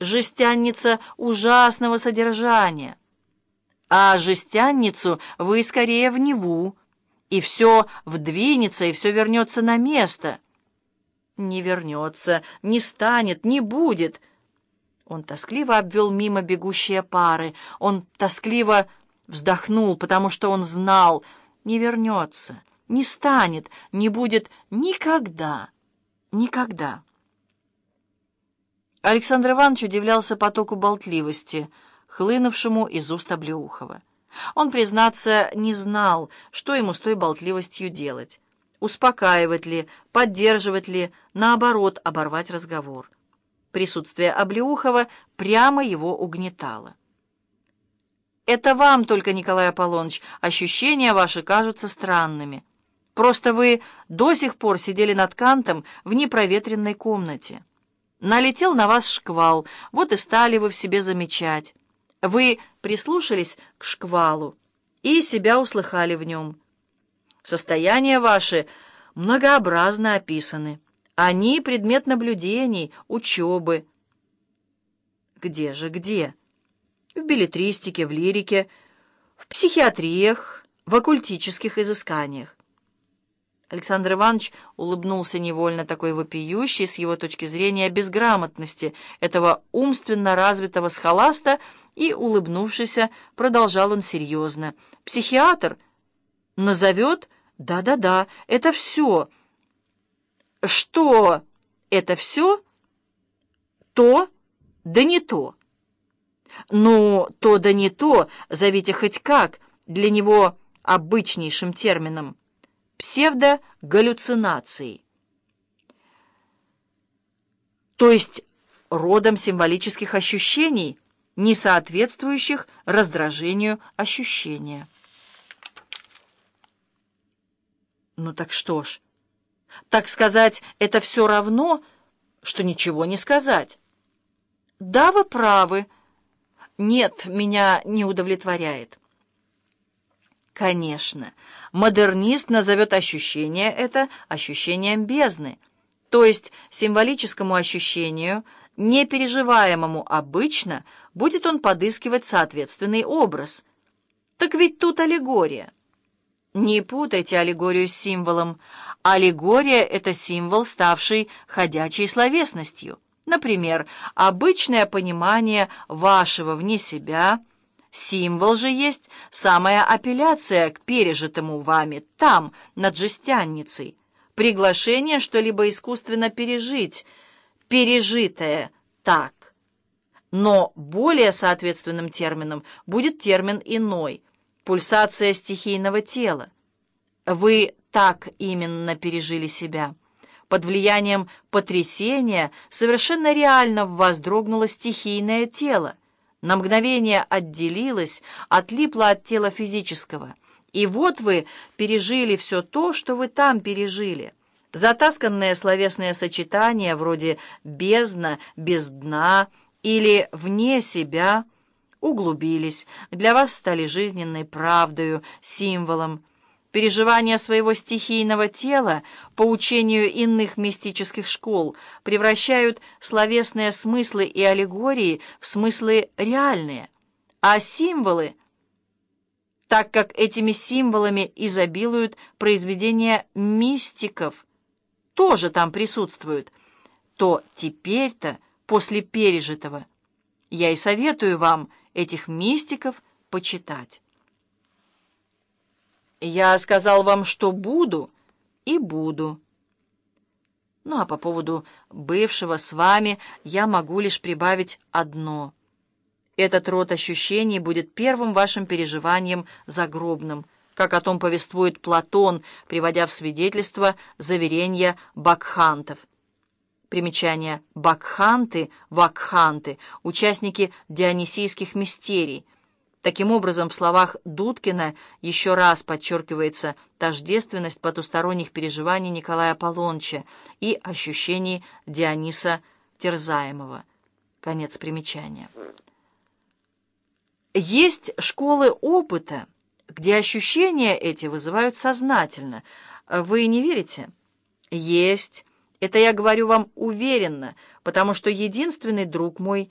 жестянница ужасного содержания. А жестянницу вы скорее в Неву, и все вдвинется, и все вернется на место. Не вернется, не станет, не будет. Он тоскливо обвел мимо бегущие пары. Он тоскливо вздохнул, потому что он знал, не вернется, не станет, не будет никогда, никогда. Александр Иванович удивлялся потоку болтливости, хлынувшему из уст Облеухова. Он, признаться, не знал, что ему с той болтливостью делать. Успокаивать ли, поддерживать ли, наоборот, оборвать разговор. Присутствие Облеухова прямо его угнетало. «Это вам только, Николай Аполлоныч, ощущения ваши кажутся странными. Просто вы до сих пор сидели над Кантом в непроветренной комнате». Налетел на вас шквал, вот и стали вы в себе замечать. Вы прислушались к шквалу и себя услыхали в нем. Состояния ваши многообразно описаны. Они предмет наблюдений, учебы. Где же, где? В билетристике, в лирике, в психиатриях, в оккультических изысканиях. Александр Иванович улыбнулся невольно такой вопиющей, с его точки зрения, безграмотности этого умственно развитого схоласта, и, улыбнувшись, продолжал он серьезно. «Психиатр назовет? Да-да-да, это все». «Что это все?» «То, да не то». «Ну, то да не то, зовите хоть как, для него обычнейшим термином» псевдогаллюцинацией, то есть родом символических ощущений, не соответствующих раздражению ощущения. Ну так что ж, так сказать, это все равно, что ничего не сказать. Да, вы правы. Нет, меня не удовлетворяет. Конечно, модернист назовет ощущение это ощущением бездны, то есть символическому ощущению, непереживаемому обычно, будет он подыскивать соответственный образ. Так ведь тут аллегория. Не путайте аллегорию с символом. Аллегория — это символ, ставший ходячей словесностью. Например, обычное понимание вашего вне себя — Символ же есть самая апелляция к пережитому вами там, над жестянницей. Приглашение что-либо искусственно пережить, пережитое так. Но более соответственным термином будет термин иной – пульсация стихийного тела. Вы так именно пережили себя. Под влиянием потрясения совершенно реально в вас дрогнуло стихийное тело на мгновение отделилась, отлипла от тела физического. И вот вы пережили все то, что вы там пережили. Затасканные словесные сочетания вроде «бездна», «без дна» или «вне себя» углубились, для вас стали жизненной правдою, символом, Переживания своего стихийного тела, по учению иных мистических школ, превращают словесные смыслы и аллегории в смыслы реальные, а символы, так как этими символами изобилуют произведения мистиков, тоже там присутствуют, то теперь-то, после пережитого, я и советую вам этих мистиков почитать. Я сказал вам, что буду, и буду. Ну а по поводу бывшего с вами я могу лишь прибавить одно. Этот род ощущений будет первым вашим переживанием загробным, как о том повествует Платон, приводя в свидетельство заверения бакхантов. Примечание бакханты, вакханты, участники дионисийских мистерий – Таким образом, в словах Дудкина еще раз подчеркивается тождественность потусторонних переживаний Николая Аполлоныча и ощущений Диониса Терзаемого. Конец примечания. Есть школы опыта, где ощущения эти вызывают сознательно. Вы не верите? Есть. Это я говорю вам уверенно, потому что единственный друг мой